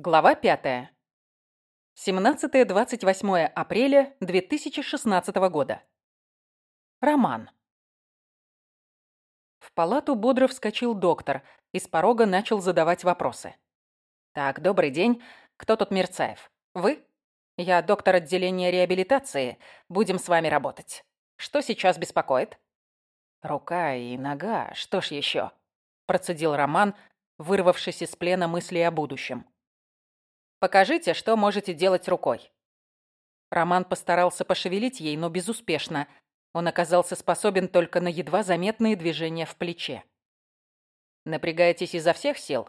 Глава 5. 17-28 апреля 2016 года. Роман. В палату бодро вскочил доктор и с порога начал задавать вопросы. «Так, добрый день. Кто тут Мерцаев? Вы? Я доктор отделения реабилитации. Будем с вами работать. Что сейчас беспокоит?» «Рука и нога. Что ж еще?» Процедил Роман, вырвавшись из плена мыслей о будущем. Покажите, что можете делать рукой». Роман постарался пошевелить ей, но безуспешно. Он оказался способен только на едва заметные движения в плече. «Напрягаетесь изо всех сил?»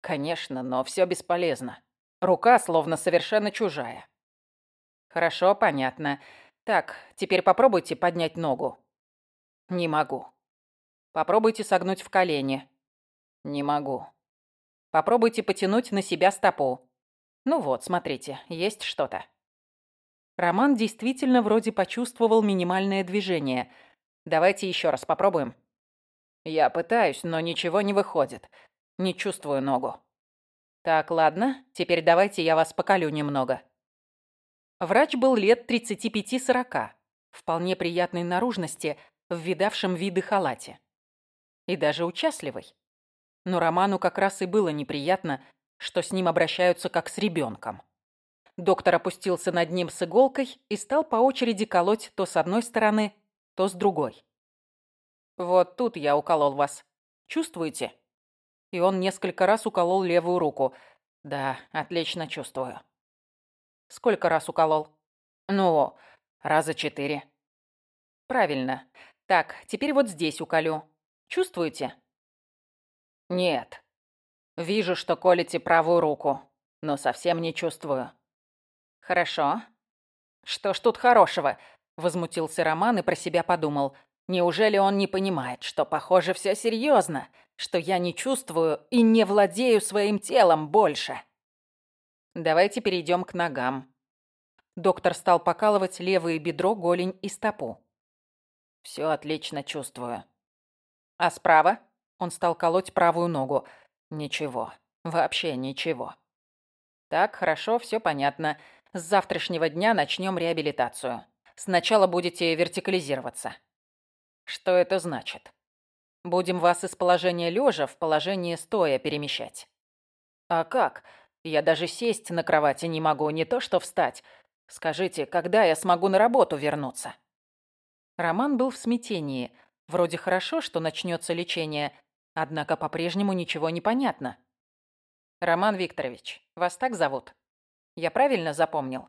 «Конечно, но все бесполезно. Рука словно совершенно чужая». «Хорошо, понятно. Так, теперь попробуйте поднять ногу». «Не могу». «Попробуйте согнуть в колени». «Не могу». «Попробуйте потянуть на себя стопу». Ну вот, смотрите, есть что-то. Роман действительно вроде почувствовал минимальное движение. Давайте еще раз попробуем. Я пытаюсь, но ничего не выходит. Не чувствую ногу. Так, ладно, теперь давайте я вас покалю немного. Врач был лет 35-40, вполне приятной наружности, в видавшем виды халате. И даже участливый. Но Роману как раз и было неприятно, что с ним обращаются как с ребенком. Доктор опустился над ним с иголкой и стал по очереди колоть то с одной стороны, то с другой. «Вот тут я уколол вас. Чувствуете?» И он несколько раз уколол левую руку. «Да, отлично чувствую». «Сколько раз уколол?» «Ну, раза четыре». «Правильно. Так, теперь вот здесь уколю. Чувствуете?» «Нет», Вижу, что колите правую руку, но совсем не чувствую. Хорошо. Что ж тут хорошего? Возмутился Роман и про себя подумал. Неужели он не понимает, что, похоже, все серьезно, что я не чувствую и не владею своим телом больше? Давайте перейдем к ногам. Доктор стал покалывать левое бедро, голень и стопу. Все отлично чувствую. А справа? Он стал колоть правую ногу. Ничего. Вообще ничего. Так, хорошо, все понятно. С завтрашнего дня начнем реабилитацию. Сначала будете вертикализироваться. Что это значит? Будем вас из положения лежа в положение стоя перемещать. А как? Я даже сесть на кровати не могу, не то что встать. Скажите, когда я смогу на работу вернуться? Роман был в смятении. Вроде хорошо, что начнется лечение, Однако по-прежнему ничего не понятно. «Роман Викторович, вас так зовут?» «Я правильно запомнил?»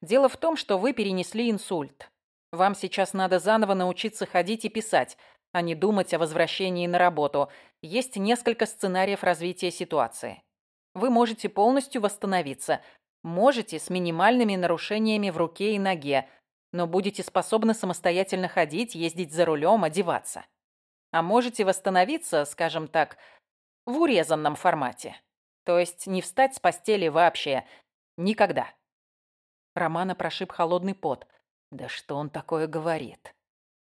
«Дело в том, что вы перенесли инсульт. Вам сейчас надо заново научиться ходить и писать, а не думать о возвращении на работу. Есть несколько сценариев развития ситуации. Вы можете полностью восстановиться, можете с минимальными нарушениями в руке и ноге, но будете способны самостоятельно ходить, ездить за рулем, одеваться а можете восстановиться, скажем так, в урезанном формате. То есть не встать с постели вообще. Никогда. Романа прошиб холодный пот. Да что он такое говорит?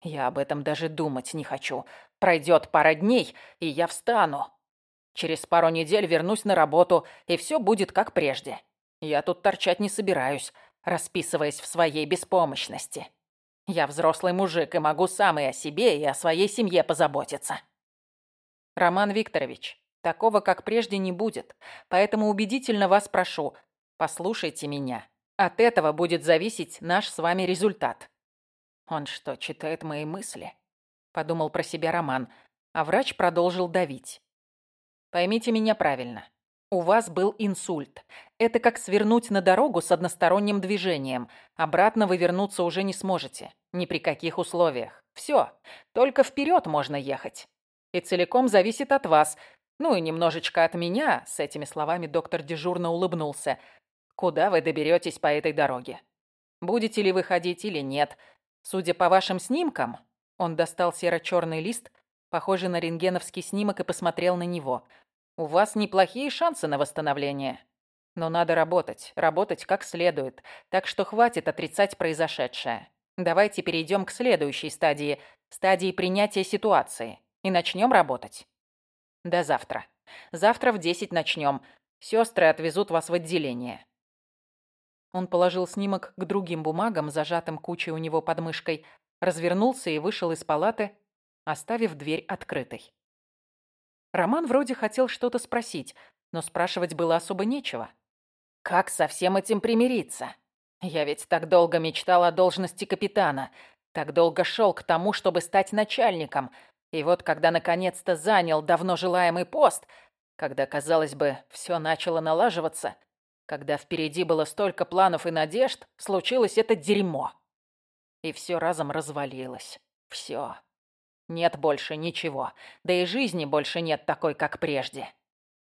Я об этом даже думать не хочу. Пройдет пара дней, и я встану. Через пару недель вернусь на работу, и все будет как прежде. Я тут торчать не собираюсь, расписываясь в своей беспомощности. Я взрослый мужик и могу сам и о себе, и о своей семье позаботиться. Роман Викторович, такого, как прежде, не будет. Поэтому убедительно вас прошу, послушайте меня. От этого будет зависеть наш с вами результат. Он что, читает мои мысли? Подумал про себя Роман, а врач продолжил давить. Поймите меня правильно. У вас был инсульт. Это как свернуть на дорогу с односторонним движением. Обратно вы вернуться уже не сможете. Ни при каких условиях. Все. Только вперед можно ехать. И целиком зависит от вас. Ну и немножечко от меня. С этими словами доктор дежурно улыбнулся. Куда вы доберетесь по этой дороге? Будете ли вы ходить или нет? Судя по вашим снимкам, он достал серо-черный лист, похожий на рентгеновский снимок, и посмотрел на него – у вас неплохие шансы на восстановление. Но надо работать, работать как следует. Так что хватит отрицать произошедшее. Давайте перейдем к следующей стадии, стадии принятия ситуации. И начнем работать. До завтра. Завтра в 10 начнем. Сестры отвезут вас в отделение». Он положил снимок к другим бумагам, зажатым кучей у него под мышкой, развернулся и вышел из палаты, оставив дверь открытой. Роман вроде хотел что-то спросить, но спрашивать было особо нечего. «Как со всем этим примириться? Я ведь так долго мечтал о должности капитана, так долго шел к тому, чтобы стать начальником, и вот когда наконец-то занял давно желаемый пост, когда, казалось бы, все начало налаживаться, когда впереди было столько планов и надежд, случилось это дерьмо. И все разом развалилось. Все. Нет больше ничего. Да и жизни больше нет такой, как прежде.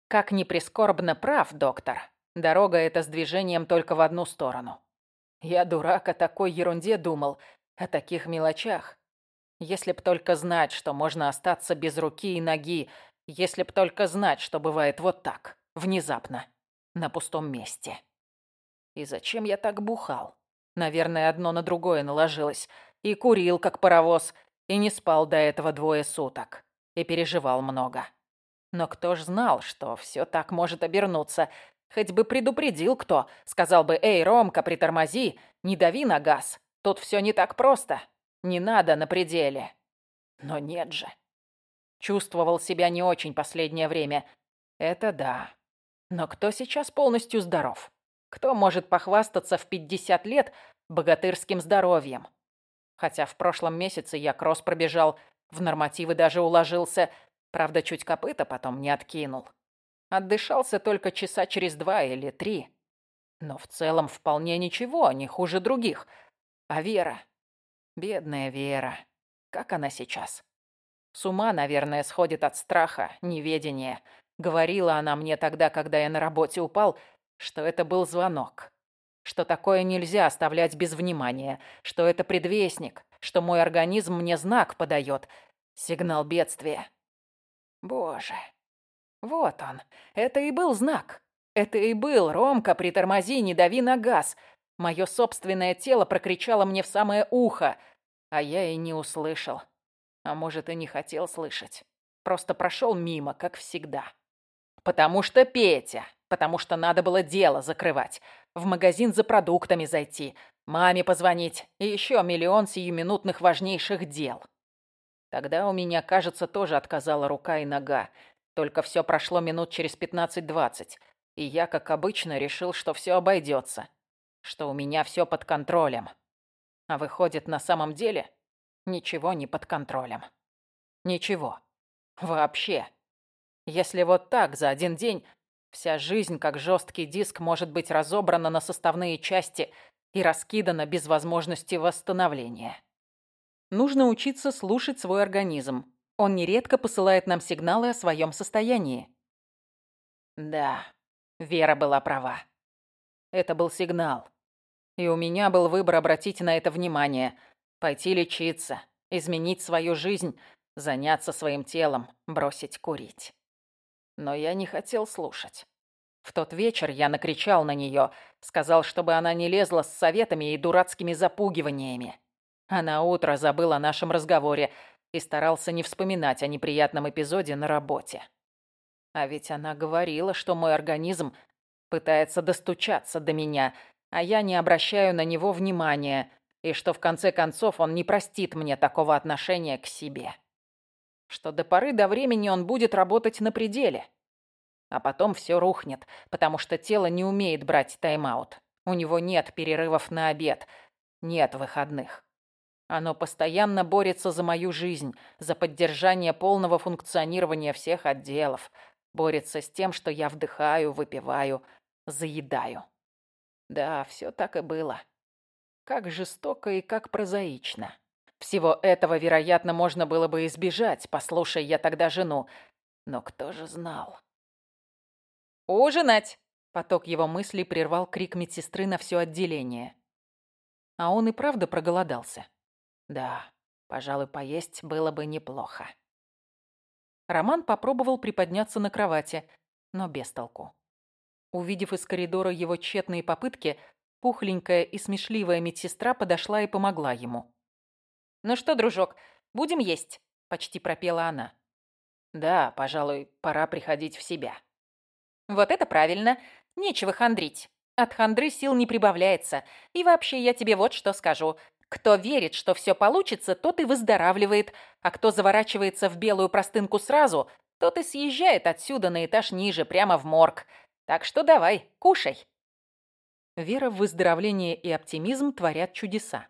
Как ни прискорбно прав, доктор. Дорога эта с движением только в одну сторону. Я, дурак, о такой ерунде думал, о таких мелочах. Если б только знать, что можно остаться без руки и ноги, если б только знать, что бывает вот так, внезапно, на пустом месте. И зачем я так бухал? Наверное, одно на другое наложилось. И курил, как паровоз, и не спал до этого двое суток. И переживал много. Но кто ж знал, что все так может обернуться? Хоть бы предупредил кто. Сказал бы, «Эй, Ромка, притормози, не дави на газ. Тут все не так просто. Не надо на пределе». Но нет же. Чувствовал себя не очень последнее время. Это да. Но кто сейчас полностью здоров? Кто может похвастаться в 50 лет богатырским здоровьем? Хотя в прошлом месяце я кросс пробежал, в нормативы даже уложился, правда, чуть копыта потом не откинул. Отдышался только часа через два или три. Но в целом вполне ничего, не хуже других. А Вера? Бедная Вера. Как она сейчас? С ума, наверное, сходит от страха, неведения. Говорила она мне тогда, когда я на работе упал, что это был звонок. Что такое нельзя оставлять без внимания, что это предвестник, что мой организм мне знак подает, сигнал бедствия. Боже, вот он, это и был знак. Это и был, Ромка, притормози, не дави на газ. Мое собственное тело прокричало мне в самое ухо, а я и не услышал. А может, и не хотел слышать. Просто прошел мимо, как всегда. Потому что Петя, потому что надо было дело закрывать, в магазин за продуктами зайти, маме позвонить и еще миллион сиюминутных важнейших дел. Тогда у меня, кажется, тоже отказала рука и нога. Только все прошло минут через 15-20, и я, как обычно, решил, что все обойдется, что у меня все под контролем. А выходит, на самом деле ничего не под контролем. Ничего. Вообще. Если вот так за один день вся жизнь, как жесткий диск, может быть разобрана на составные части и раскидана без возможности восстановления. Нужно учиться слушать свой организм. Он нередко посылает нам сигналы о своем состоянии. Да, Вера была права. Это был сигнал. И у меня был выбор обратить на это внимание, пойти лечиться, изменить свою жизнь, заняться своим телом, бросить курить. Но я не хотел слушать. В тот вечер я накричал на нее, сказал, чтобы она не лезла с советами и дурацкими запугиваниями. А на утро забыл о нашем разговоре и старался не вспоминать о неприятном эпизоде на работе. А ведь она говорила, что мой организм пытается достучаться до меня, а я не обращаю на него внимания, и что в конце концов он не простит мне такого отношения к себе что до поры до времени он будет работать на пределе. А потом все рухнет, потому что тело не умеет брать тайм-аут. У него нет перерывов на обед, нет выходных. Оно постоянно борется за мою жизнь, за поддержание полного функционирования всех отделов. Борется с тем, что я вдыхаю, выпиваю, заедаю. Да, все так и было. Как жестоко и как прозаично. Всего этого, вероятно, можно было бы избежать, послушай я тогда жену. Но кто же знал? «Ужинать!» — поток его мыслей прервал крик медсестры на все отделение. А он и правда проголодался. Да, пожалуй, поесть было бы неплохо. Роман попробовал приподняться на кровати, но без толку. Увидев из коридора его тщетные попытки, пухленькая и смешливая медсестра подошла и помогла ему. «Ну что, дружок, будем есть?» – почти пропела она. «Да, пожалуй, пора приходить в себя». Вот это правильно. Нечего хандрить. От хандры сил не прибавляется. И вообще, я тебе вот что скажу. Кто верит, что все получится, тот и выздоравливает, а кто заворачивается в белую простынку сразу, тот и съезжает отсюда на этаж ниже, прямо в морг. Так что давай, кушай. Вера в выздоровление и оптимизм творят чудеса.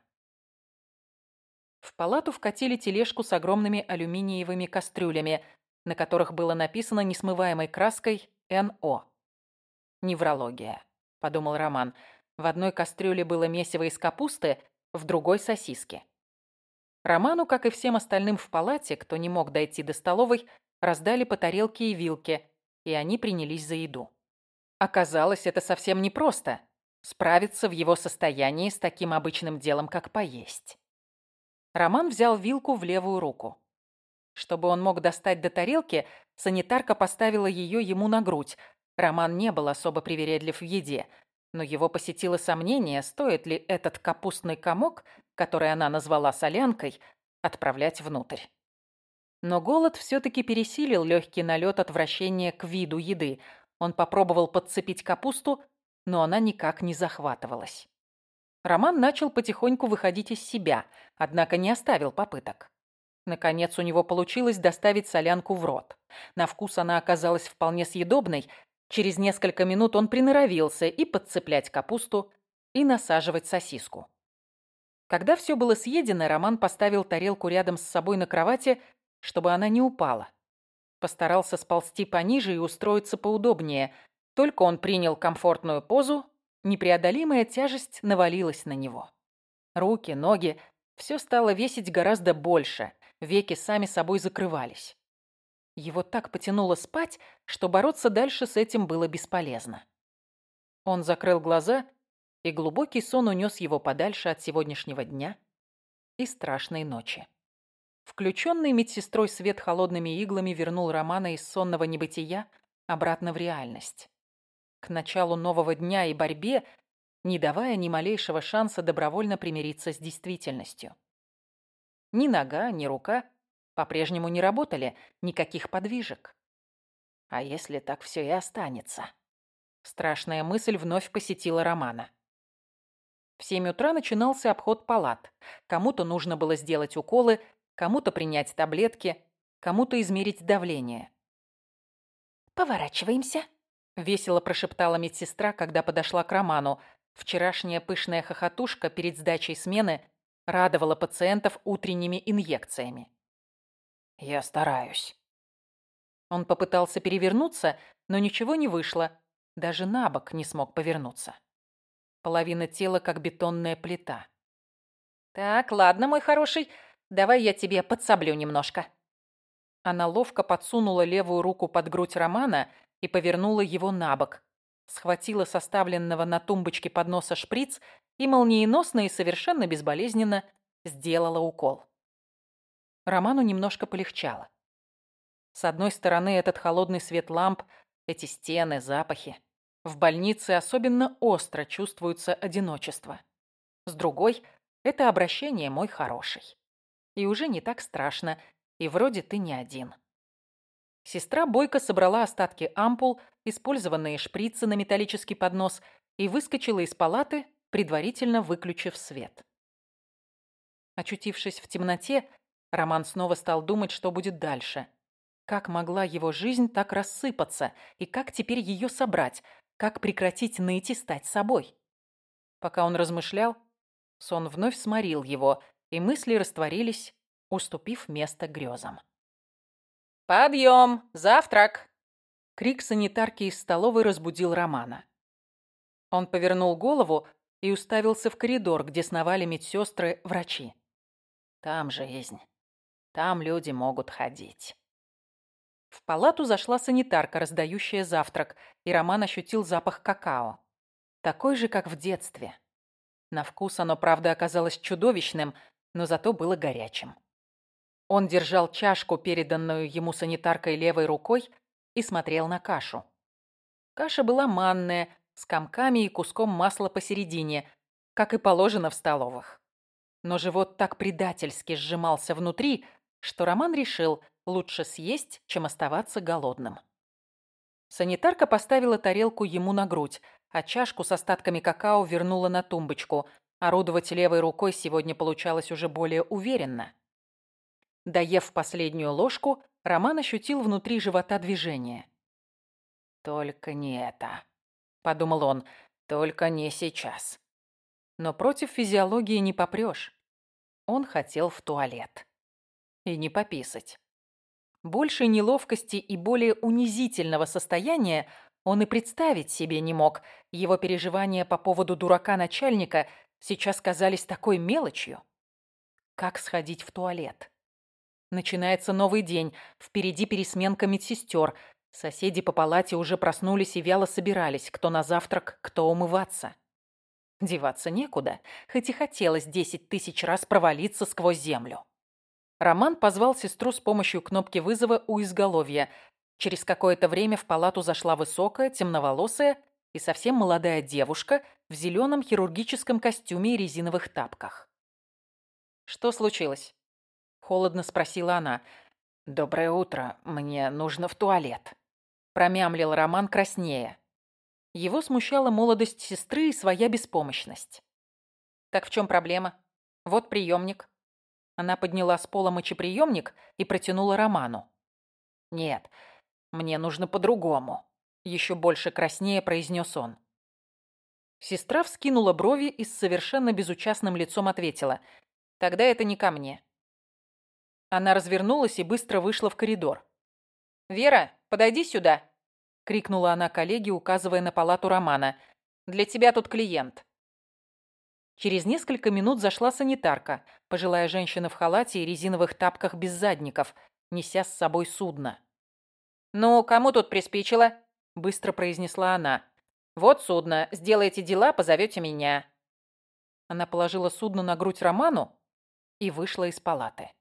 В палату вкатили тележку с огромными алюминиевыми кастрюлями, на которых было написано несмываемой краской «НО». «Неврология», — подумал Роман. В одной кастрюле было месиво из капусты, в другой — сосиски. Роману, как и всем остальным в палате, кто не мог дойти до столовой, раздали по тарелке и вилке, и они принялись за еду. Оказалось, это совсем непросто — справиться в его состоянии с таким обычным делом, как поесть. Роман взял вилку в левую руку. Чтобы он мог достать до тарелки, санитарка поставила ее ему на грудь. Роман не был особо привередлив в еде, но его посетило сомнение, стоит ли этот капустный комок, который она назвала солянкой, отправлять внутрь. Но голод все-таки пересилил легкий налет отвращения к виду еды. Он попробовал подцепить капусту, но она никак не захватывалась. Роман начал потихоньку выходить из себя, однако не оставил попыток. Наконец у него получилось доставить солянку в рот. На вкус она оказалась вполне съедобной. Через несколько минут он приноровился и подцеплять капусту, и насаживать сосиску. Когда все было съедено, Роман поставил тарелку рядом с собой на кровати, чтобы она не упала. Постарался сползти пониже и устроиться поудобнее. Только он принял комфортную позу, непреодолимая тяжесть навалилась на него. Руки, ноги, все стало весить гораздо больше, веки сами собой закрывались. Его так потянуло спать, что бороться дальше с этим было бесполезно. Он закрыл глаза, и глубокий сон унес его подальше от сегодняшнего дня и страшной ночи. Включенный медсестрой свет холодными иглами вернул Романа из сонного небытия обратно в реальность. К началу нового дня и борьбе, не давая ни малейшего шанса добровольно примириться с действительностью. Ни нога, ни рука по-прежнему не работали, никаких подвижек. А если так все и останется? Страшная мысль вновь посетила Романа. В семь утра начинался обход палат. Кому-то нужно было сделать уколы, кому-то принять таблетки, кому-то измерить давление. «Поворачиваемся», — весело прошептала медсестра, когда подошла к Роману. Вчерашняя пышная хохотушка перед сдачей смены радовала пациентов утренними инъекциями. «Я стараюсь». Он попытался перевернуться, но ничего не вышло. Даже на бок не смог повернуться. Половина тела, как бетонная плита. «Так, ладно, мой хороший, давай я тебе подсоблю немножко». Она ловко подсунула левую руку под грудь Романа и повернула его на бок. Схватила составленного на тумбочке подноса шприц и молниеносно и совершенно безболезненно сделала укол. Роману немножко полегчало. С одной стороны, этот холодный свет ламп, эти стены, запахи. В больнице особенно остро чувствуется одиночество. С другой, это обращение мой хороший. И уже не так страшно, и вроде ты не один. Сестра Бойко собрала остатки ампул, использованные шприцы на металлический поднос, и выскочила из палаты, предварительно выключив свет. Очутившись в темноте, Роман снова стал думать, что будет дальше. Как могла его жизнь так рассыпаться, и как теперь ее собрать, как прекратить ныть и стать собой? Пока он размышлял, сон вновь сморил его, и мысли растворились, уступив место грезам. «Подъем! Завтрак!» Крик санитарки из столовой разбудил Романа. Он повернул голову и уставился в коридор, где сновали медсестры, врачи. Там жизнь. Там люди могут ходить. В палату зашла санитарка, раздающая завтрак, и Роман ощутил запах какао. Такой же, как в детстве. На вкус оно, правда, оказалось чудовищным, но зато было горячим. Он держал чашку, переданную ему санитаркой левой рукой, и смотрел на кашу. Каша была манная, с комками и куском масла посередине, как и положено в столовых. Но живот так предательски сжимался внутри, что Роман решил лучше съесть, чем оставаться голодным. Санитарка поставила тарелку ему на грудь, а чашку с остатками какао вернула на тумбочку. Орудовать левой рукой сегодня получалось уже более уверенно. Доев последнюю ложку, Роман ощутил внутри живота движение. «Только не это», — подумал он, — «только не сейчас». Но против физиологии не попрёшь. Он хотел в туалет. И не пописать. Больше неловкости и более унизительного состояния он и представить себе не мог. Его переживания по поводу дурака начальника сейчас казались такой мелочью. Как сходить в туалет? Начинается новый день. Впереди пересменка медсестер. Соседи по палате уже проснулись и вяло собирались, кто на завтрак, кто умываться. Деваться некуда, хоть и хотелось десять тысяч раз провалиться сквозь землю. Роман позвал сестру с помощью кнопки вызова у изголовья. Через какое-то время в палату зашла высокая, темноволосая и совсем молодая девушка в зеленом хирургическом костюме и резиновых тапках. «Что случилось?» – холодно спросила она. «Доброе утро. Мне нужно в туалет», – промямлил Роман краснее. Его смущала молодость сестры и своя беспомощность. «Так в чем проблема? Вот приемник. Она подняла с пола мочеприемник и протянула Роману. «Нет, мне нужно по-другому», — еще больше краснее произнес он. Сестра вскинула брови и с совершенно безучастным лицом ответила. «Тогда это не ко мне». Она развернулась и быстро вышла в коридор. «Вера, подойди сюда!» — крикнула она коллеге, указывая на палату Романа. «Для тебя тут клиент». Через несколько минут зашла санитарка, пожилая женщина в халате и резиновых тапках без задников, неся с собой судно. «Ну, кому тут приспичило?» – быстро произнесла она. «Вот судно. Сделайте дела, позовете меня». Она положила судно на грудь Роману и вышла из палаты.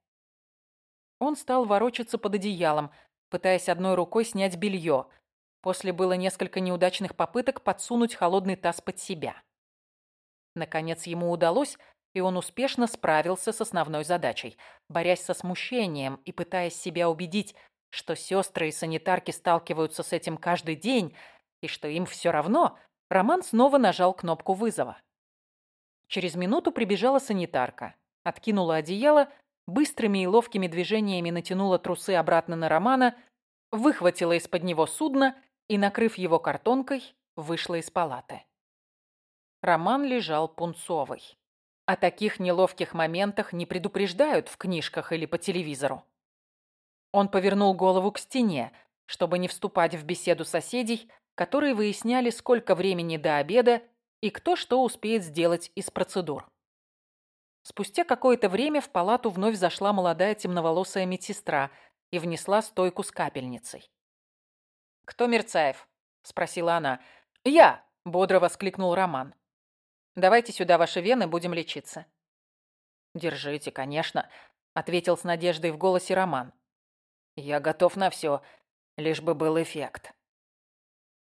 Он стал ворочаться под одеялом, пытаясь одной рукой снять белье. После было несколько неудачных попыток подсунуть холодный таз под себя. Наконец ему удалось, и он успешно справился с основной задачей. Борясь со смущением и пытаясь себя убедить, что сестры и санитарки сталкиваются с этим каждый день, и что им все равно, Роман снова нажал кнопку вызова. Через минуту прибежала санитарка, откинула одеяло, быстрыми и ловкими движениями натянула трусы обратно на Романа, выхватила из-под него судно и, накрыв его картонкой, вышла из палаты. Роман лежал пунцовый. О таких неловких моментах не предупреждают в книжках или по телевизору. Он повернул голову к стене, чтобы не вступать в беседу соседей, которые выясняли, сколько времени до обеда и кто что успеет сделать из процедур. Спустя какое-то время в палату вновь зашла молодая темноволосая медсестра и внесла стойку с капельницей. «Кто Мерцаев?» – спросила она. «Я!» – бодро воскликнул Роман. Давайте сюда ваши вены, будем лечиться». «Держите, конечно», — ответил с надеждой в голосе Роман. «Я готов на все, лишь бы был эффект».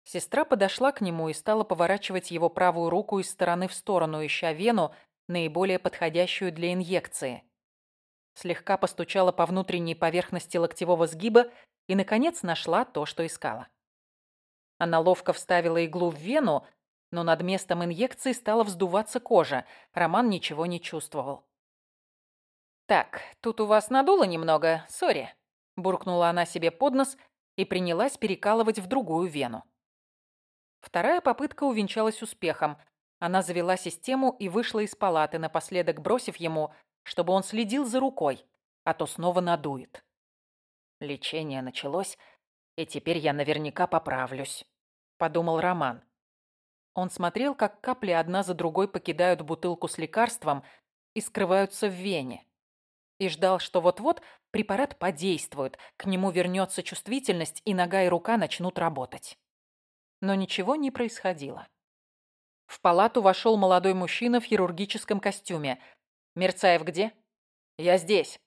Сестра подошла к нему и стала поворачивать его правую руку из стороны в сторону, ища вену, наиболее подходящую для инъекции. Слегка постучала по внутренней поверхности локтевого сгиба и, наконец, нашла то, что искала. Она ловко вставила иглу в вену, но над местом инъекции стала вздуваться кожа. Роман ничего не чувствовал. «Так, тут у вас надуло немного, сори», – буркнула она себе под нос и принялась перекалывать в другую вену. Вторая попытка увенчалась успехом. Она завела систему и вышла из палаты, напоследок бросив ему, чтобы он следил за рукой, а то снова надует. Лечение началось, и теперь я наверняка поправлюсь, подумал Роман. Он смотрел, как капли одна за другой покидают бутылку с лекарством и скрываются в вене. И ждал, что вот-вот препарат подействует, к нему вернется чувствительность, и нога и рука начнут работать. Но ничего не происходило. В палату вошел молодой мужчина в хирургическом костюме. «Мерцаев где?» «Я здесь».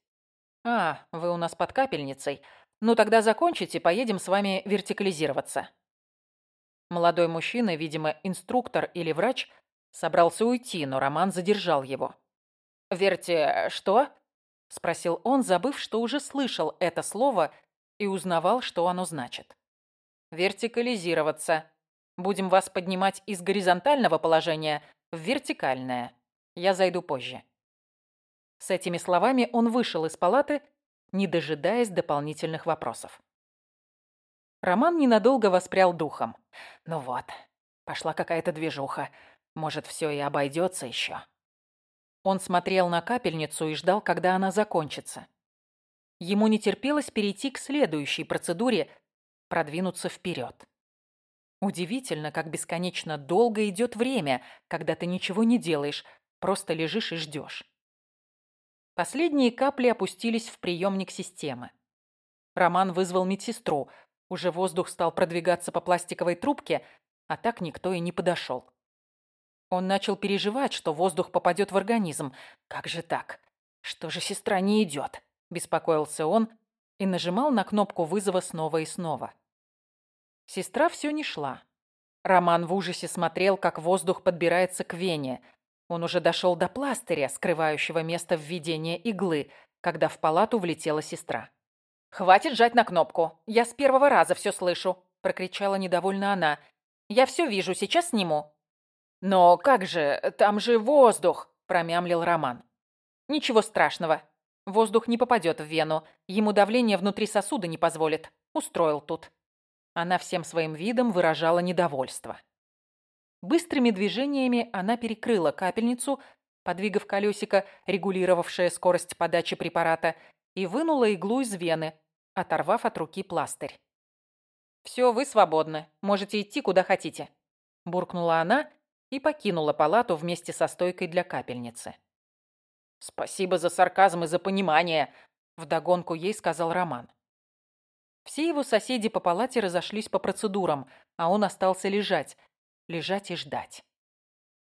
«А, вы у нас под капельницей. Ну тогда закончите, поедем с вами вертикализироваться». Молодой мужчина, видимо, инструктор или врач, собрался уйти, но Роман задержал его. «Верьте, что?» – спросил он, забыв, что уже слышал это слово и узнавал, что оно значит. вертикализироваться. Будем вас поднимать из горизонтального положения в вертикальное. Я зайду позже». С этими словами он вышел из палаты, не дожидаясь дополнительных вопросов. Роман ненадолго воспрял духом. Ну вот, пошла какая-то движуха. Может, все и обойдется еще. Он смотрел на капельницу и ждал, когда она закончится. Ему не терпелось перейти к следующей процедуре, продвинуться вперед. Удивительно, как бесконечно долго идет время, когда ты ничего не делаешь, просто лежишь и ждешь. Последние капли опустились в приемник системы. Роман вызвал медсестру. Уже воздух стал продвигаться по пластиковой трубке, а так никто и не подошел. Он начал переживать, что воздух попадет в организм. Как же так? Что же сестра не идет? Беспокоился он и нажимал на кнопку вызова снова и снова. Сестра все не шла. Роман в ужасе смотрел, как воздух подбирается к вене. Он уже дошел до пластыря, скрывающего место введения иглы, когда в палату влетела сестра. «Хватит жать на кнопку. Я с первого раза все слышу», – прокричала недовольно она. «Я все вижу, сейчас сниму». «Но как же, там же воздух», – промямлил Роман. «Ничего страшного. Воздух не попадет в вену. Ему давление внутри сосуда не позволит. Устроил тут». Она всем своим видом выражала недовольство. Быстрыми движениями она перекрыла капельницу, подвигав колесико, регулировавшее скорость подачи препарата, и вынула иглу из вены, оторвав от руки пластырь. «Все, вы свободны. Можете идти, куда хотите», – буркнула она и покинула палату вместе со стойкой для капельницы. «Спасибо за сарказм и за понимание», – вдогонку ей сказал Роман. Все его соседи по палате разошлись по процедурам, а он остался лежать, лежать и ждать.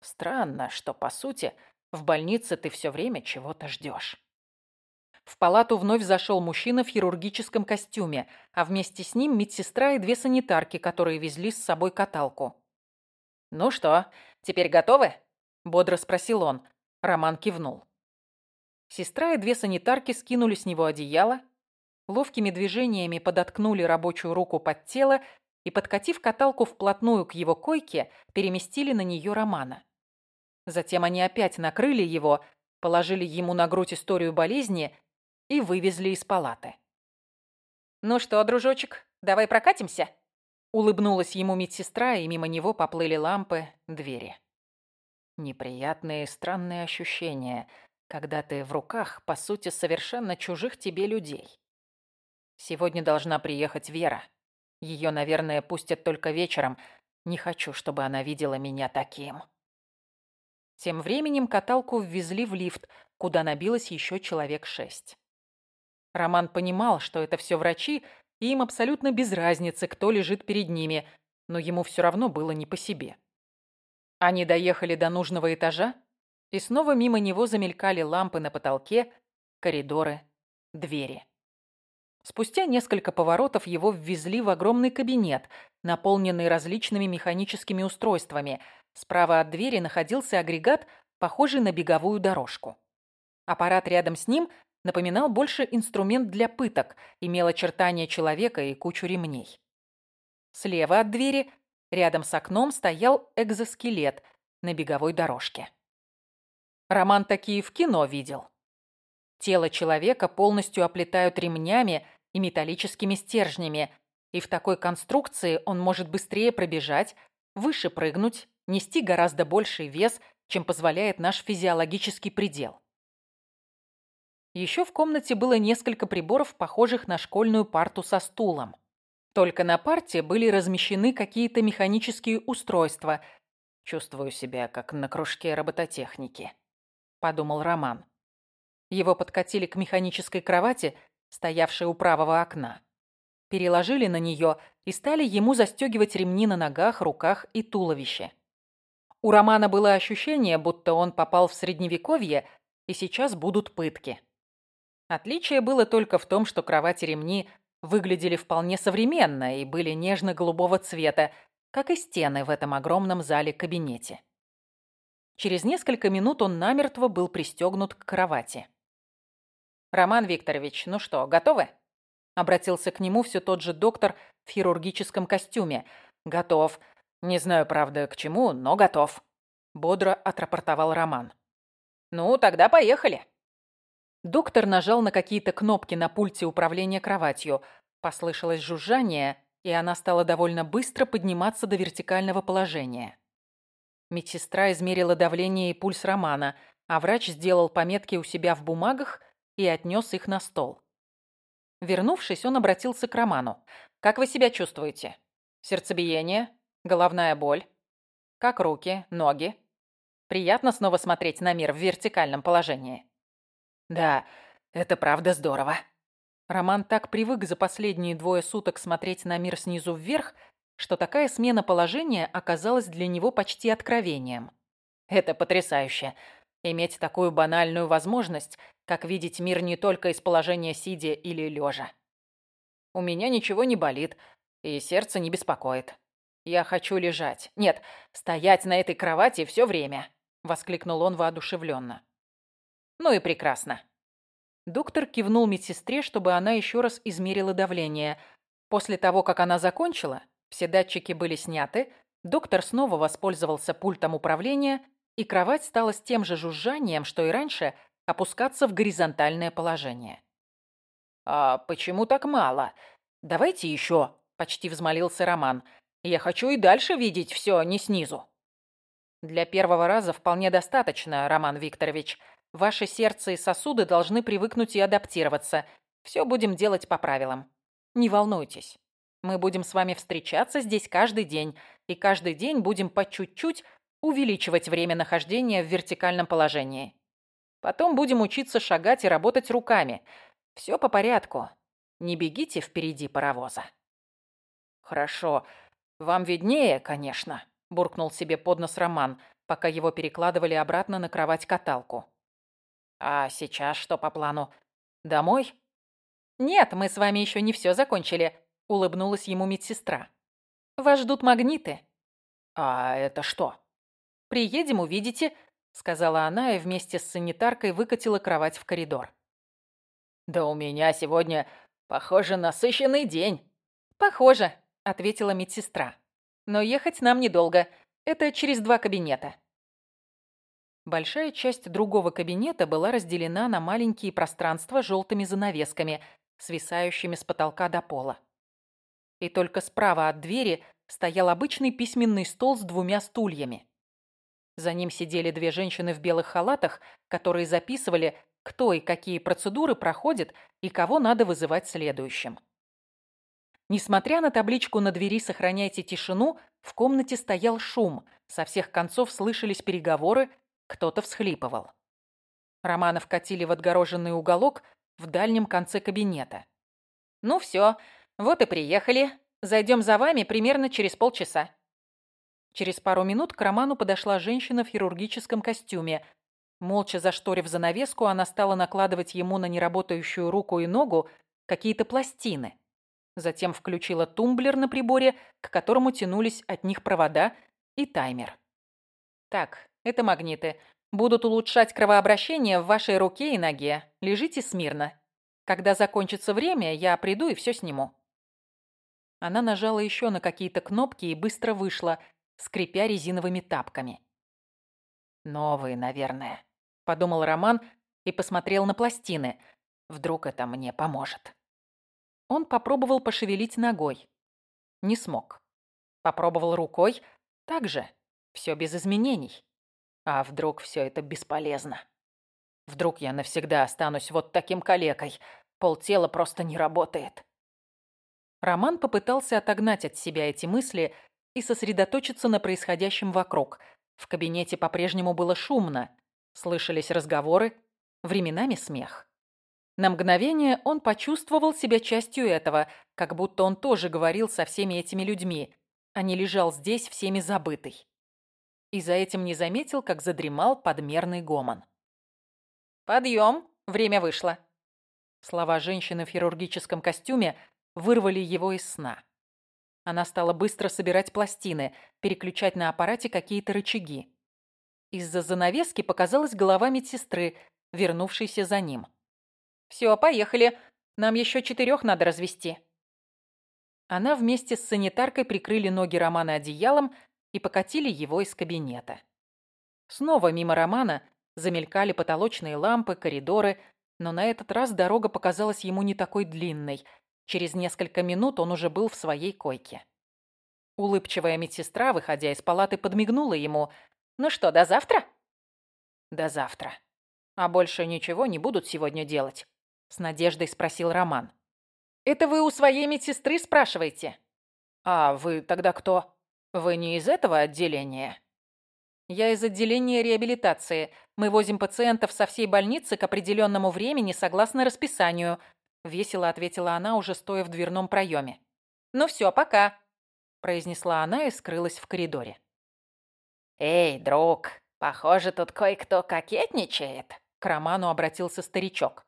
Странно, что, по сути, в больнице ты все время чего-то ждешь. В палату вновь зашел мужчина в хирургическом костюме, а вместе с ним медсестра и две санитарки, которые везли с собой каталку. «Ну что, теперь готовы?» – бодро спросил он. Роман кивнул. Сестра и две санитарки скинули с него одеяло, ловкими движениями подоткнули рабочую руку под тело и, подкатив каталку вплотную к его койке, переместили на нее Романа. Затем они опять накрыли его, положили ему на грудь историю болезни и вывезли из палаты. «Ну что, дружочек, давай прокатимся?» Улыбнулась ему медсестра, и мимо него поплыли лампы, двери. Неприятные странные ощущения, когда ты в руках, по сути, совершенно чужих тебе людей. Сегодня должна приехать Вера. Ее, наверное, пустят только вечером. Не хочу, чтобы она видела меня таким. Тем временем каталку ввезли в лифт, куда набилось еще человек шесть. Роман понимал, что это все врачи, и им абсолютно без разницы, кто лежит перед ними, но ему все равно было не по себе. Они доехали до нужного этажа, и снова мимо него замелькали лампы на потолке, коридоры, двери. Спустя несколько поворотов его ввезли в огромный кабинет, наполненный различными механическими устройствами. Справа от двери находился агрегат, похожий на беговую дорожку. Аппарат рядом с ним напоминал больше инструмент для пыток, имел очертания человека и кучу ремней. Слева от двери, рядом с окном, стоял экзоскелет на беговой дорожке. Роман такие в кино видел. Тело человека полностью оплетают ремнями, и металлическими стержнями, и в такой конструкции он может быстрее пробежать, выше прыгнуть, нести гораздо больший вес, чем позволяет наш физиологический предел. Еще в комнате было несколько приборов, похожих на школьную парту со стулом. Только на парте были размещены какие-то механические устройства. «Чувствую себя, как на кружке робототехники», — подумал Роман. Его подкатили к механической кровати, стоявшей у правого окна. Переложили на нее и стали ему застегивать ремни на ногах, руках и туловище. У Романа было ощущение, будто он попал в средневековье, и сейчас будут пытки. Отличие было только в том, что кровати-ремни выглядели вполне современно и были нежно-голубого цвета, как и стены в этом огромном зале-кабинете. Через несколько минут он намертво был пристегнут к кровати. «Роман Викторович, ну что, готовы?» Обратился к нему все тот же доктор в хирургическом костюме. «Готов. Не знаю, правда, к чему, но готов», — бодро отрапортовал Роман. «Ну, тогда поехали». Доктор нажал на какие-то кнопки на пульте управления кроватью. Послышалось жужжание, и она стала довольно быстро подниматься до вертикального положения. Медсестра измерила давление и пульс Романа, а врач сделал пометки у себя в бумагах и отнес их на стол. Вернувшись, он обратился к Роману. «Как вы себя чувствуете? Сердцебиение? Головная боль? Как руки, ноги? Приятно снова смотреть на мир в вертикальном положении?» «Да, это правда здорово». Роман так привык за последние двое суток смотреть на мир снизу вверх, что такая смена положения оказалась для него почти откровением. Это потрясающе. Иметь такую банальную возможность, как видеть мир не только из положения сидя или лежа. У меня ничего не болит, и сердце не беспокоит. Я хочу лежать. Нет, стоять на этой кровати все время, воскликнул он воодушевленно. Ну и прекрасно. Доктор кивнул медсестре, чтобы она еще раз измерила давление. После того, как она закончила, все датчики были сняты, доктор снова воспользовался пультом управления, и кровать стала с тем же жужжанием, что и раньше, опускаться в горизонтальное положение. «А почему так мало? Давайте еще», — почти взмолился Роман. «Я хочу и дальше видеть все, не снизу». «Для первого раза вполне достаточно, Роман Викторович. Ваше сердце и сосуды должны привыкнуть и адаптироваться. Все будем делать по правилам. Не волнуйтесь. Мы будем с вами встречаться здесь каждый день, и каждый день будем по чуть-чуть увеличивать время нахождения в вертикальном положении. Потом будем учиться шагать и работать руками. Все по порядку. Не бегите впереди паровоза. Хорошо. Вам виднее, конечно, буркнул себе под нос Роман, пока его перекладывали обратно на кровать-каталку. А сейчас что по плану? Домой? Нет, мы с вами еще не все закончили, улыбнулась ему медсестра. Вас ждут магниты. А это что? Приедем, увидите, сказала она и вместе с санитаркой выкатила кровать в коридор. Да у меня сегодня, похоже, насыщенный день. Похоже, ответила медсестра. Но ехать нам недолго. Это через два кабинета. Большая часть другого кабинета была разделена на маленькие пространства желтыми занавесками, свисающими с потолка до пола и только справа от двери стоял обычный письменный стол с двумя стульями. За ним сидели две женщины в белых халатах, которые записывали, кто и какие процедуры проходит и кого надо вызывать следующим. Несмотря на табличку на двери «Сохраняйте тишину», в комнате стоял шум, со всех концов слышались переговоры, кто-то всхлипывал. Романа вкатили в отгороженный уголок в дальнем конце кабинета. «Ну все, «Вот и приехали. Зайдем за вами примерно через полчаса». Через пару минут к Роману подошла женщина в хирургическом костюме. Молча зашторив занавеску, она стала накладывать ему на неработающую руку и ногу какие-то пластины. Затем включила тумблер на приборе, к которому тянулись от них провода и таймер. «Так, это магниты. Будут улучшать кровообращение в вашей руке и ноге. Лежите смирно. Когда закончится время, я приду и все сниму». Она нажала еще на какие-то кнопки и быстро вышла, скрипя резиновыми тапками. «Новые, наверное», — подумал Роман и посмотрел на пластины. «Вдруг это мне поможет». Он попробовал пошевелить ногой. Не смог. Попробовал рукой. Так же. Все без изменений. А вдруг все это бесполезно? Вдруг я навсегда останусь вот таким калекой. Полтела просто не работает. Роман попытался отогнать от себя эти мысли и сосредоточиться на происходящем вокруг. В кабинете по-прежнему было шумно. Слышались разговоры, временами смех. На мгновение он почувствовал себя частью этого, как будто он тоже говорил со всеми этими людьми, а не лежал здесь всеми забытый. И за этим не заметил, как задремал подмерный гомон. «Подъем! Время вышло!» Слова женщины в хирургическом костюме вырвали его из сна. Она стала быстро собирать пластины, переключать на аппарате какие-то рычаги. Из-за занавески показалась голова медсестры, вернувшейся за ним. «Все, поехали. Нам еще четырех надо развести». Она вместе с санитаркой прикрыли ноги Романа одеялом и покатили его из кабинета. Снова мимо Романа замелькали потолочные лампы, коридоры, но на этот раз дорога показалась ему не такой длинной. Через несколько минут он уже был в своей койке. Улыбчивая медсестра, выходя из палаты, подмигнула ему. «Ну что, до завтра?» «До завтра. А больше ничего не будут сегодня делать?» С надеждой спросил Роман. «Это вы у своей медсестры спрашиваете?» «А вы тогда кто? Вы не из этого отделения?» «Я из отделения реабилитации. Мы возим пациентов со всей больницы к определенному времени согласно расписанию», весело ответила она, уже стоя в дверном проеме. «Ну все, пока», произнесла она и скрылась в коридоре. «Эй, друг, похоже, тут кое-кто кокетничает», к Роману обратился старичок.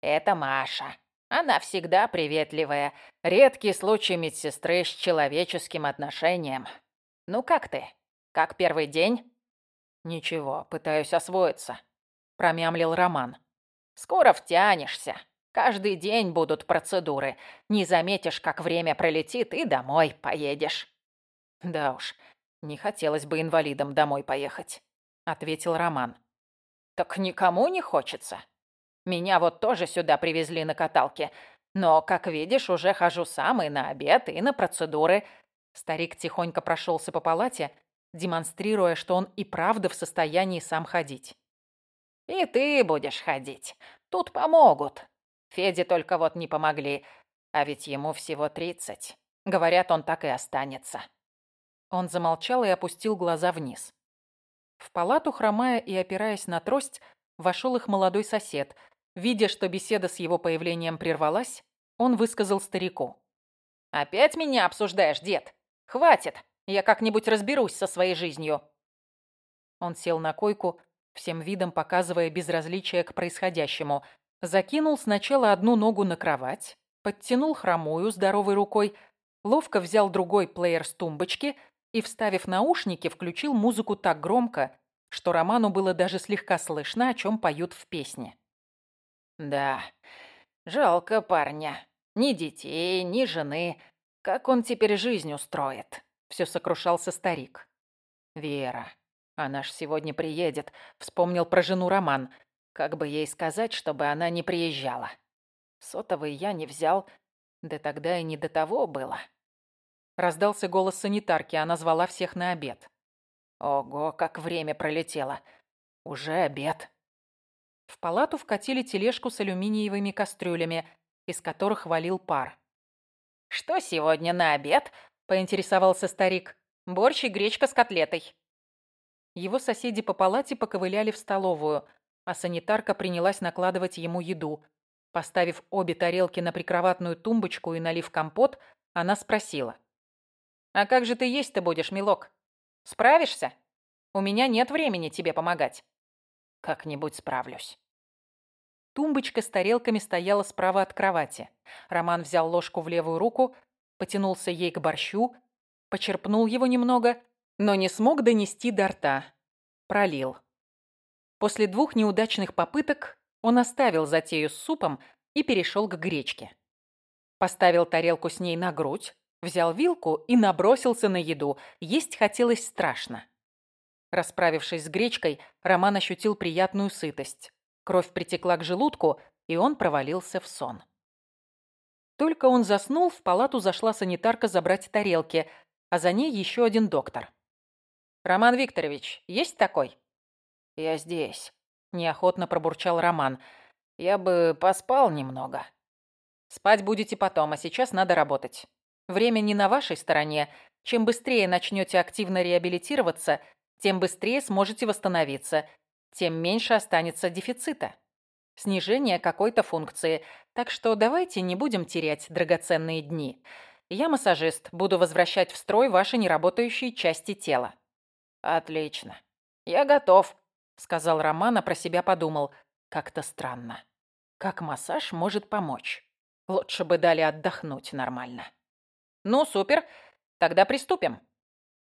«Это Маша. Она всегда приветливая. Редкий случай медсестры с человеческим отношением. Ну как ты? Как первый день?» «Ничего, пытаюсь освоиться», — промямлил Роман. «Скоро втянешься. Каждый день будут процедуры. Не заметишь, как время пролетит, и домой поедешь». «Да уж, не хотелось бы инвалидам домой поехать», — ответил Роман. «Так никому не хочется. Меня вот тоже сюда привезли на каталке. Но, как видишь, уже хожу сам и на обед, и на процедуры». Старик тихонько прошелся по палате, демонстрируя, что он и правда в состоянии сам ходить. «И ты будешь ходить. Тут помогут. Феде только вот не помогли, а ведь ему всего тридцать. Говорят, он так и останется». Он замолчал и опустил глаза вниз. В палату, хромая и опираясь на трость, вошел их молодой сосед. Видя, что беседа с его появлением прервалась, он высказал старику. «Опять меня обсуждаешь, дед? Хватит! Я как-нибудь разберусь со своей жизнью». Он сел на койку, всем видом показывая безразличие к происходящему. Закинул сначала одну ногу на кровать, подтянул хромую здоровой рукой, ловко взял другой плеер с тумбочки и, вставив наушники, включил музыку так громко, что Роману было даже слегка слышно, о чем поют в песне. «Да, жалко парня. Ни детей, ни жены. Как он теперь жизнь устроит?» Все сокрушался старик. «Вера, она ж сегодня приедет», — вспомнил про жену Роман. «Как бы ей сказать, чтобы она не приезжала? Сотовый я не взял, да тогда и не до того было». Раздался голос санитарки, она звала всех на обед. Ого, как время пролетело. Уже обед. В палату вкатили тележку с алюминиевыми кастрюлями, из которых валил пар. «Что сегодня на обед?» – поинтересовался старик. «Борщ и гречка с котлетой». Его соседи по палате поковыляли в столовую, а санитарка принялась накладывать ему еду. Поставив обе тарелки на прикроватную тумбочку и налив компот, она спросила. «А как же ты есть-то будешь, милок? Справишься? У меня нет времени тебе помогать». «Как-нибудь справлюсь». Тумбочка с тарелками стояла справа от кровати. Роман взял ложку в левую руку, потянулся ей к борщу, почерпнул его немного, но не смог донести до рта. Пролил. После двух неудачных попыток он оставил затею с супом и перешел к гречке. Поставил тарелку с ней на грудь, Взял вилку и набросился на еду. Есть хотелось страшно. Расправившись с гречкой, Роман ощутил приятную сытость. Кровь притекла к желудку, и он провалился в сон. Только он заснул, в палату зашла санитарка забрать тарелки, а за ней еще один доктор. «Роман Викторович, есть такой?» «Я здесь», — неохотно пробурчал Роман. «Я бы поспал немного». «Спать будете потом, а сейчас надо работать. Время не на вашей стороне. Чем быстрее начнете активно реабилитироваться, тем быстрее сможете восстановиться, тем меньше останется дефицита. Снижение какой-то функции. Так что давайте не будем терять драгоценные дни. Я массажист, буду возвращать в строй ваши неработающие части тела. Отлично. Я готов, сказал Роман, а про себя подумал. Как-то странно. Как массаж может помочь? Лучше бы дали отдохнуть нормально. «Ну, супер. Тогда приступим».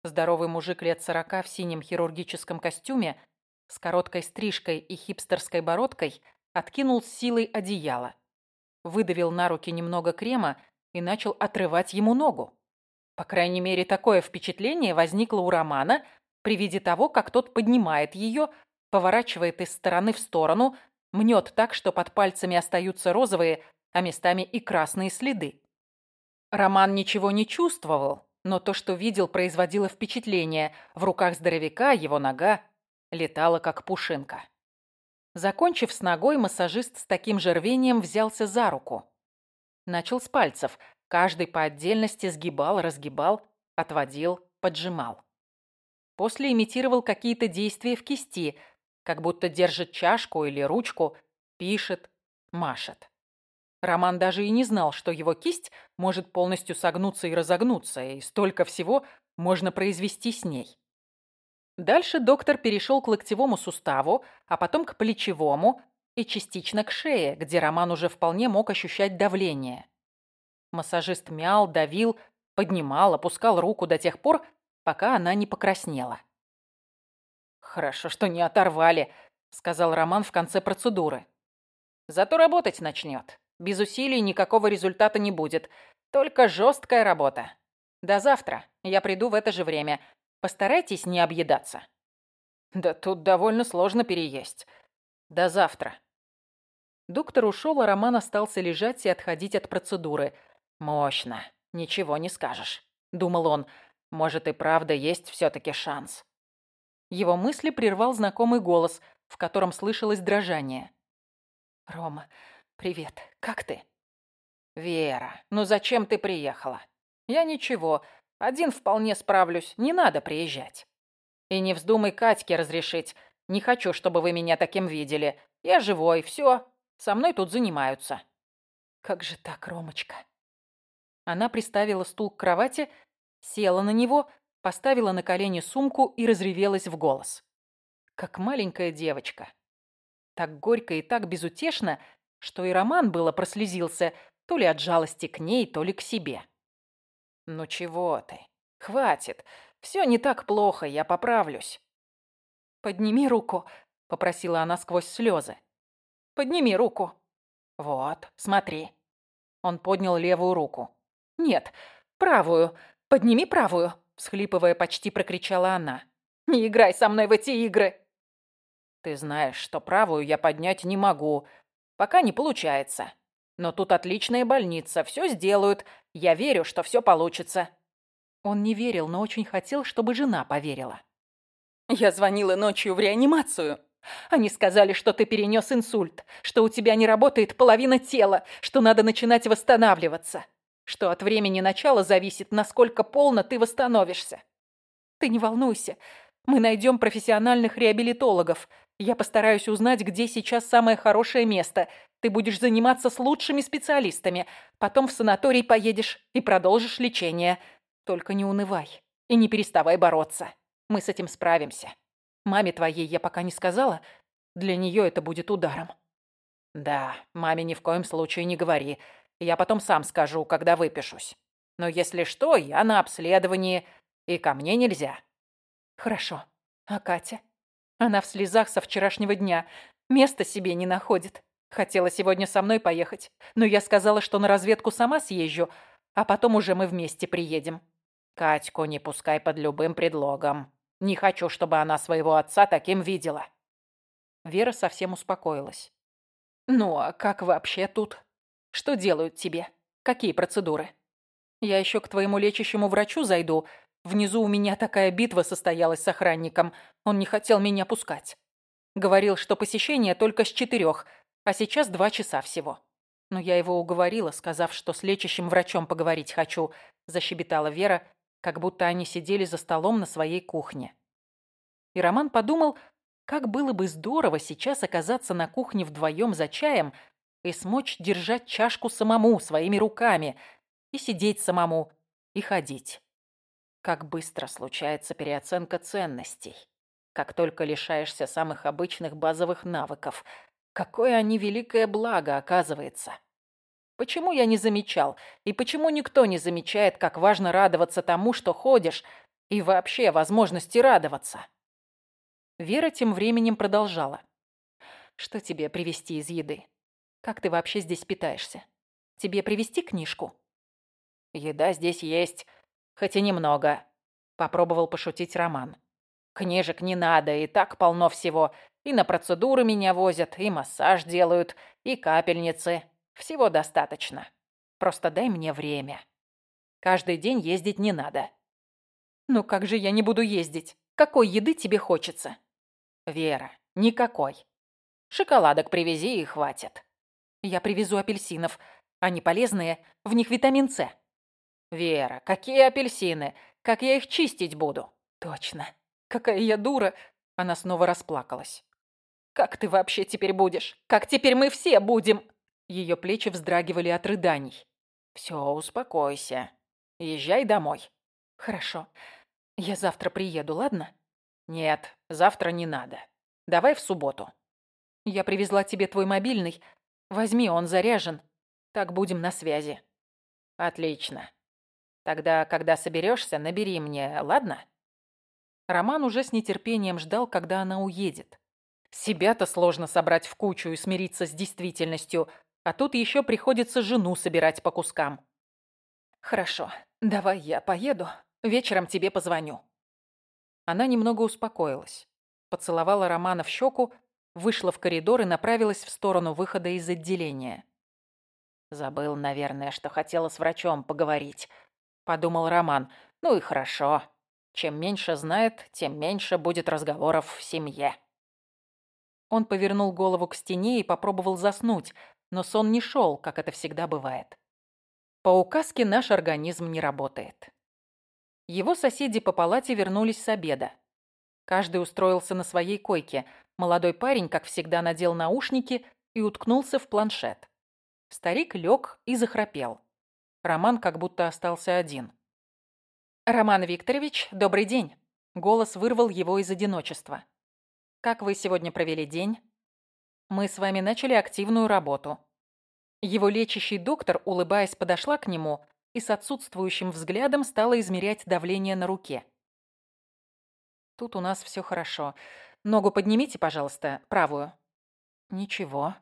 Здоровый мужик лет сорока в синем хирургическом костюме с короткой стрижкой и хипстерской бородкой откинул с силой одеяло. выдавил на руки немного крема и начал отрывать ему ногу. По крайней мере, такое впечатление возникло у Романа при виде того, как тот поднимает ее, поворачивает из стороны в сторону, мнет так, что под пальцами остаются розовые, а местами и красные следы. Роман ничего не чувствовал, но то, что видел, производило впечатление. В руках здоровяка его нога летала, как пушинка. Закончив с ногой, массажист с таким же рвением взялся за руку. Начал с пальцев. Каждый по отдельности сгибал, разгибал, отводил, поджимал. После имитировал какие-то действия в кисти, как будто держит чашку или ручку, пишет, машет. Роман даже и не знал, что его кисть может полностью согнуться и разогнуться, и столько всего можно произвести с ней. Дальше доктор перешел к локтевому суставу, а потом к плечевому и частично к шее, где Роман уже вполне мог ощущать давление. Массажист мял, давил, поднимал, опускал руку до тех пор, пока она не покраснела. «Хорошо, что не оторвали», — сказал Роман в конце процедуры. «Зато работать начнет. Без усилий никакого результата не будет. Только жесткая работа. До завтра. Я приду в это же время. Постарайтесь не объедаться. Да тут довольно сложно переесть. До завтра. Доктор ушел, а Роман остался лежать и отходить от процедуры. Мощно. Ничего не скажешь. Думал он. Может и правда есть все-таки шанс. Его мысли прервал знакомый голос, в котором слышалось дрожание. «Рома, привет. Как ты?» «Вера, ну зачем ты приехала?» «Я ничего. Один вполне справлюсь, не надо приезжать. И не вздумай Катьке разрешить. Не хочу, чтобы вы меня таким видели. Я живой, все. Со мной тут занимаются. Как же так, Ромочка? Она приставила стул к кровати, села на него, поставила на колени сумку и разревелась в голос. Как маленькая девочка. Так горько и так безутешно, что и Роман было прослезился, то ли от жалости к ней, то ли к себе. «Ну чего ты? Хватит. Все не так плохо, я поправлюсь». «Подними руку», — попросила она сквозь слезы. «Подними руку». «Вот, смотри». Он поднял левую руку. «Нет, правую. Подними правую», — всхлипывая, почти прокричала она. «Не играй со мной в эти игры!» «Ты знаешь, что правую я поднять не могу. Пока не получается. Но тут отличная больница, все сделают. Я верю, что все получится». Он не верил, но очень хотел, чтобы жена поверила. «Я звонила ночью в реанимацию. Они сказали, что ты перенес инсульт, что у тебя не работает половина тела, что надо начинать восстанавливаться, что от времени начала зависит, насколько полно ты восстановишься. Ты не волнуйся, мы найдем профессиональных реабилитологов. Я постараюсь узнать, где сейчас самое хорошее место, ты будешь заниматься с лучшими специалистами. Потом в санаторий поедешь и продолжишь лечение. Только не унывай и не переставай бороться. Мы с этим справимся. Маме твоей я пока не сказала. Для нее это будет ударом. Да, маме ни в коем случае не говори. Я потом сам скажу, когда выпишусь. Но если что, я на обследовании, и ко мне нельзя. Хорошо. А Катя? Она в слезах со вчерашнего дня. Места себе не находит. Хотела сегодня со мной поехать, но я сказала, что на разведку сама съезжу, а потом уже мы вместе приедем. Катьку не пускай под любым предлогом. Не хочу, чтобы она своего отца таким видела. Вера совсем успокоилась. Ну, а как вообще тут? Что делают тебе? Какие процедуры? Я еще к твоему лечащему врачу зайду. Внизу у меня такая битва состоялась с охранником. Он не хотел меня пускать. Говорил, что посещение только с четырех, а сейчас два часа всего. Но я его уговорила, сказав, что с лечащим врачом поговорить хочу, защебетала Вера, как будто они сидели за столом на своей кухне. И Роман подумал, как было бы здорово сейчас оказаться на кухне вдвоем за чаем и смочь держать чашку самому, своими руками, и сидеть самому, и ходить. Как быстро случается переоценка ценностей. Как только лишаешься самых обычных базовых навыков – Какое они великое благо, оказывается. Почему я не замечал? И почему никто не замечает, как важно радоваться тому, что ходишь, и вообще возможности радоваться? Вера тем временем продолжала. Что тебе привезти из еды? Как ты вообще здесь питаешься? Тебе привезти книжку?» «Еда здесь есть, хоть и немного», — попробовал пошутить Роман. «Книжек не надо, и так полно всего. И на процедуры меня возят, и массаж делают, и капельницы. Всего достаточно. Просто дай мне время. Каждый день ездить не надо». «Ну как же я не буду ездить? Какой еды тебе хочется?» «Вера, никакой. Шоколадок привези и хватит». «Я привезу апельсинов. Они полезные, в них витамин С». «Вера, какие апельсины? Как я их чистить буду?» «Точно. Какая я дура!» Она снова расплакалась. «Как ты вообще теперь будешь? Как теперь мы все будем?» Ее плечи вздрагивали от рыданий. «Все, успокойся. Езжай домой». «Хорошо. Я завтра приеду, ладно?» «Нет, завтра не надо. Давай в субботу». «Я привезла тебе твой мобильный. Возьми, он заряжен. Так будем на связи». «Отлично. Тогда, когда соберешься, набери мне, ладно?» Роман уже с нетерпением ждал, когда она уедет. Себя-то сложно собрать в кучу и смириться с действительностью, а тут еще приходится жену собирать по кускам. «Хорошо, давай я поеду. Вечером тебе позвоню». Она немного успокоилась. Поцеловала Романа в щеку, вышла в коридор и направилась в сторону выхода из отделения. «Забыл, наверное, что хотела с врачом поговорить», подумал Роман. Ну и хорошо. Чем меньше знает, тем меньше будет разговоров в семье. Он повернул голову к стене и попробовал заснуть, но сон не шел, как это всегда бывает. По указке наш организм не работает. Его соседи по палате вернулись с обеда. Каждый устроился на своей койке. Молодой парень, как всегда, надел наушники и уткнулся в планшет. Старик лег и захрапел. Роман как будто остался один. «Роман Викторович, добрый день!» Голос вырвал его из одиночества. «Как вы сегодня провели день?» «Мы с вами начали активную работу». Его лечащий доктор, улыбаясь, подошла к нему и с отсутствующим взглядом стала измерять давление на руке. «Тут у нас все хорошо. Ногу поднимите, пожалуйста, правую». «Ничего.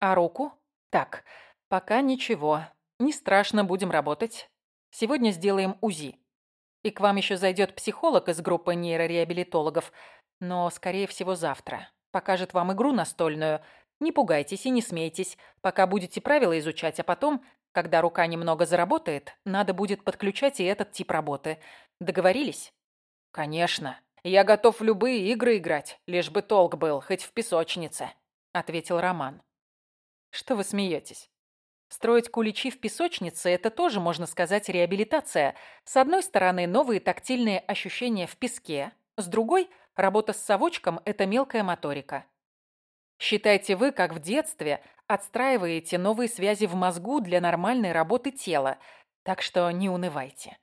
А руку?» «Так, пока ничего. Не страшно, будем работать. Сегодня сделаем УЗИ. И к вам еще зайдет психолог из группы нейрореабилитологов, но, скорее всего, завтра. Покажет вам игру настольную. Не пугайтесь и не смейтесь, пока будете правила изучать, а потом, когда рука немного заработает, надо будет подключать и этот тип работы. Договорились? Конечно. Я готов в любые игры играть, лишь бы толк был, хоть в песочнице, ответил Роман. Что вы смеетесь? Строить куличи в песочнице – это тоже, можно сказать, реабилитация. С одной стороны, новые тактильные ощущения в песке, с другой – работа с совочком – это мелкая моторика. Считайте вы, как в детстве, отстраиваете новые связи в мозгу для нормальной работы тела, так что не унывайте.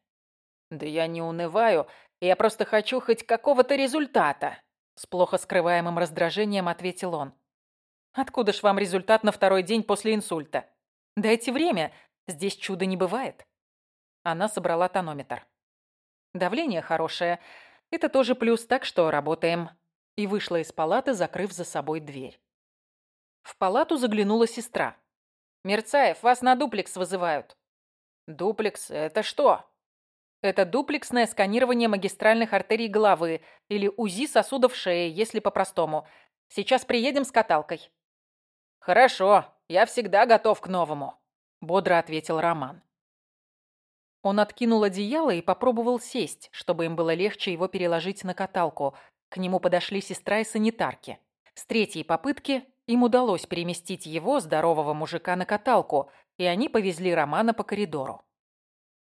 «Да я не унываю, я просто хочу хоть какого-то результата», с плохо скрываемым раздражением ответил он. «Откуда ж вам результат на второй день после инсульта?» Дайте время, здесь чуда не бывает. Она собрала тонометр. Давление хорошее. Это тоже плюс, так что работаем. И вышла из палаты, закрыв за собой дверь. В палату заглянула сестра. «Мерцаев, вас на дуплекс вызывают». «Дуплекс? Это что?» Это дуплексное сканирование магистральных артерий головы или УЗИ сосудов шеи, если по-простому. Сейчас приедем с каталкой. Хорошо, я всегда готов к новому», — бодро ответил Роман. Он откинул одеяло и попробовал сесть, чтобы им было легче его переложить на каталку. К нему подошли сестра и санитарки. С третьей попытки им удалось переместить его, здорового мужика, на каталку, и они повезли Романа по коридору.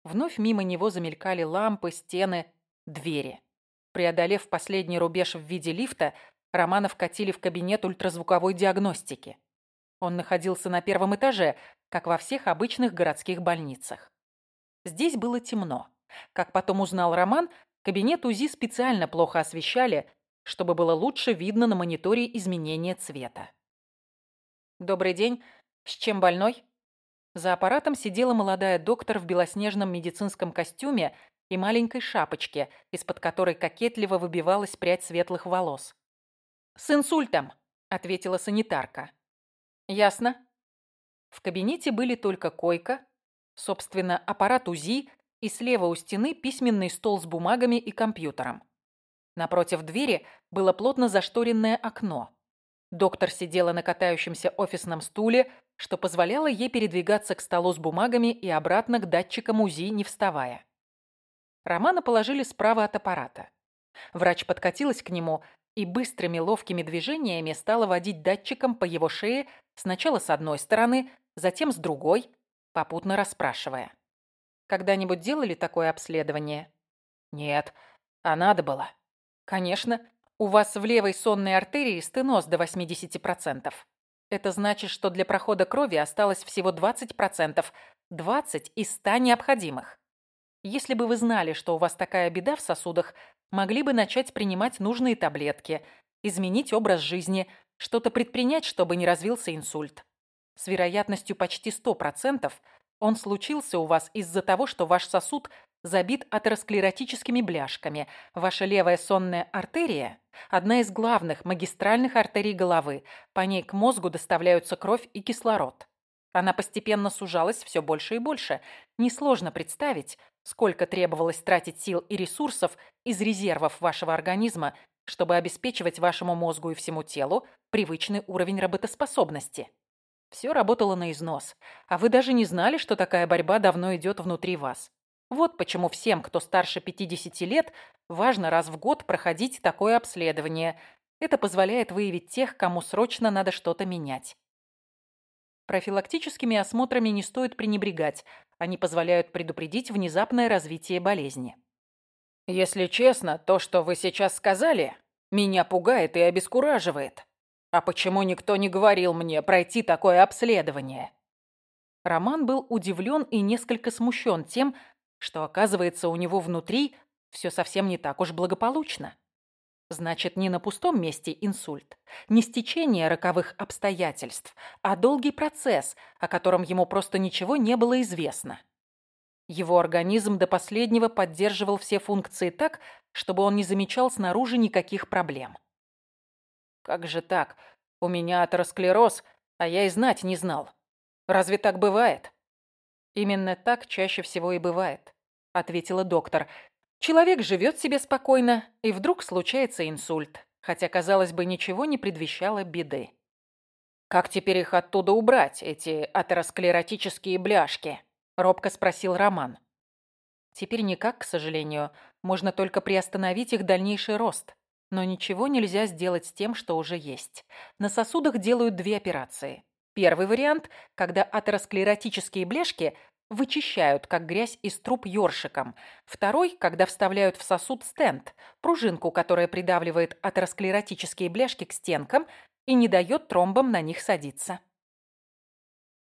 Вновь мимо него замелькали лампы, стены, двери. Преодолев последний рубеж в виде лифта, Романа вкатили в кабинет ультразвуковой диагностики. Он находился на первом этаже, как во всех обычных городских больницах. Здесь было темно. Как потом узнал Роман, кабинет УЗИ специально плохо освещали, чтобы было лучше видно на мониторе изменения цвета. «Добрый день. С чем больной?» За аппаратом сидела молодая доктор в белоснежном медицинском костюме и маленькой шапочке, из-под которой кокетливо выбивалась прядь светлых волос. «С инсультом», — ответила санитарка. «Ясно. В кабинете были только койка, собственно, аппарат УЗИ и слева у стены письменный стол с бумагами и компьютером. Напротив двери было плотно зашторенное окно. Доктор сидела на катающемся офисном стуле, что позволяло ей передвигаться к столу с бумагами и обратно к датчикам УЗИ, не вставая. Романа положили справа от аппарата. Врач подкатилась к нему и быстрыми ловкими движениями стала водить датчиком по его шее сначала с одной стороны, затем с другой, попутно расспрашивая. «Когда-нибудь делали такое обследование?» «Нет, а надо было». «Конечно, у вас в левой сонной артерии стеноз до 80%. Это значит, что для прохода крови осталось всего 20%, 20 из 100 необходимых. Если бы вы знали, что у вас такая беда в сосудах, могли бы начать принимать нужные таблетки, изменить образ жизни, что-то предпринять, чтобы не развился инсульт. С вероятностью почти 100% он случился у вас из-за того, что ваш сосуд забит атеросклеротическими бляшками. Ваша левая сонная артерия – одна из главных магистральных артерий головы. По ней к мозгу доставляются кровь и кислород. Она постепенно сужалась все больше и больше. Несложно представить, сколько требовалось тратить сил и ресурсов из резервов вашего организма, чтобы обеспечивать вашему мозгу и всему телу привычный уровень работоспособности. Все работало на износ, а вы даже не знали, что такая борьба давно идет внутри вас. Вот почему всем, кто старше 50 лет, важно раз в год проходить такое обследование. Это позволяет выявить тех, кому срочно надо что-то менять. Профилактическими осмотрами не стоит пренебрегать. Они позволяют предупредить внезапное развитие болезни. Если честно, то, что вы сейчас сказали, меня пугает и обескураживает. А почему никто не говорил мне пройти такое обследование? Роман был удивлен и несколько смущен тем, что, оказывается, у него внутри все совсем не так уж благополучно. Значит, не на пустом месте инсульт, не стечение роковых обстоятельств, а долгий процесс, о котором ему просто ничего не было известно. Его организм до последнего поддерживал все функции так, чтобы он не замечал снаружи никаких проблем. «Как же так? У меня атеросклероз, а я и знать не знал. Разве так бывает?» «Именно так чаще всего и бывает», — ответила доктор. «Человек живет себе спокойно, и вдруг случается инсульт, хотя, казалось бы, ничего не предвещало беды». «Как теперь их оттуда убрать, эти атеросклеротические бляшки?» — робко спросил Роман. «Теперь никак, к сожалению. Можно только приостановить их дальнейший рост. Но ничего нельзя сделать с тем, что уже есть. На сосудах делают две операции. Первый вариант, когда атеросклеротические блешки вычищают, как грязь из труб ёршиком. Второй, когда вставляют в сосуд стенд, пружинку, которая придавливает атеросклеротические бляшки к стенкам и не дает тромбам на них садиться.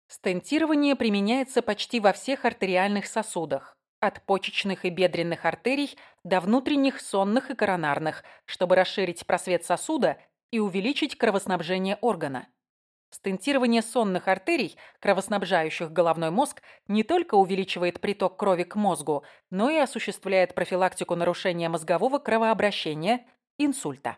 Стентирование применяется почти во всех артериальных сосудах, от почечных и бедренных артерий до внутренних сонных и коронарных, чтобы расширить просвет сосуда и увеличить кровоснабжение органа. Стентирование сонных артерий, кровоснабжающих головной мозг, не только увеличивает приток крови к мозгу, но и осуществляет профилактику нарушения мозгового кровообращения, инсульта.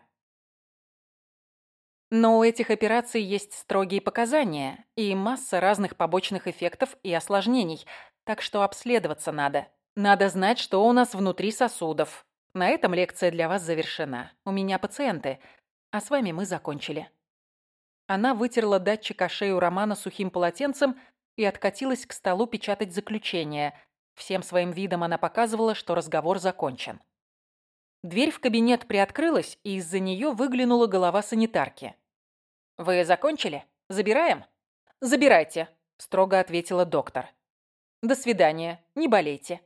Но у этих операций есть строгие показания и масса разных побочных эффектов и осложнений, так что обследоваться надо. Надо знать, что у нас внутри сосудов. На этом лекция для вас завершена. У меня пациенты, а с вами мы закончили. Она вытерла датчик о шею Романа сухим полотенцем и откатилась к столу печатать заключение. Всем своим видом она показывала, что разговор закончен. Дверь в кабинет приоткрылась, и из-за нее выглянула голова санитарки. «Вы закончили? Забираем?» «Забирайте», — строго ответила доктор. «До свидания. Не болейте».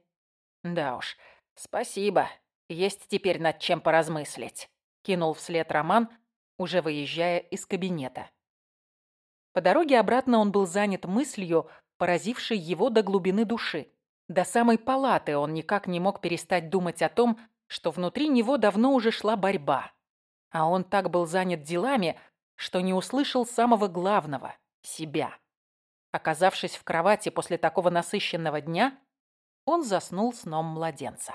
«Да уж, спасибо. Есть теперь над чем поразмыслить», — кинул вслед Роман, уже выезжая из кабинета. По дороге обратно он был занят мыслью, поразившей его до глубины души. До самой палаты он никак не мог перестать думать о том, что внутри него давно уже шла борьба. А он так был занят делами, что не услышал самого главного – себя. Оказавшись в кровати после такого насыщенного дня, он заснул сном младенца.